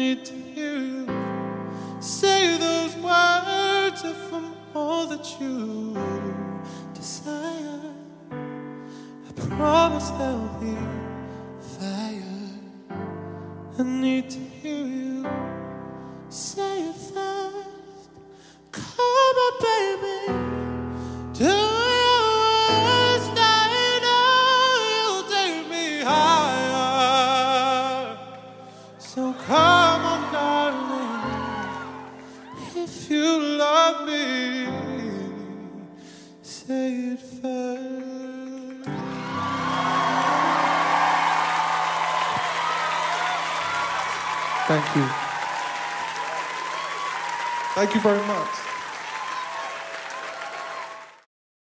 need to say those words from all that you desire. I promise there'll be fire. I need to hear you love me, say it first. Thank you. Thank you very much.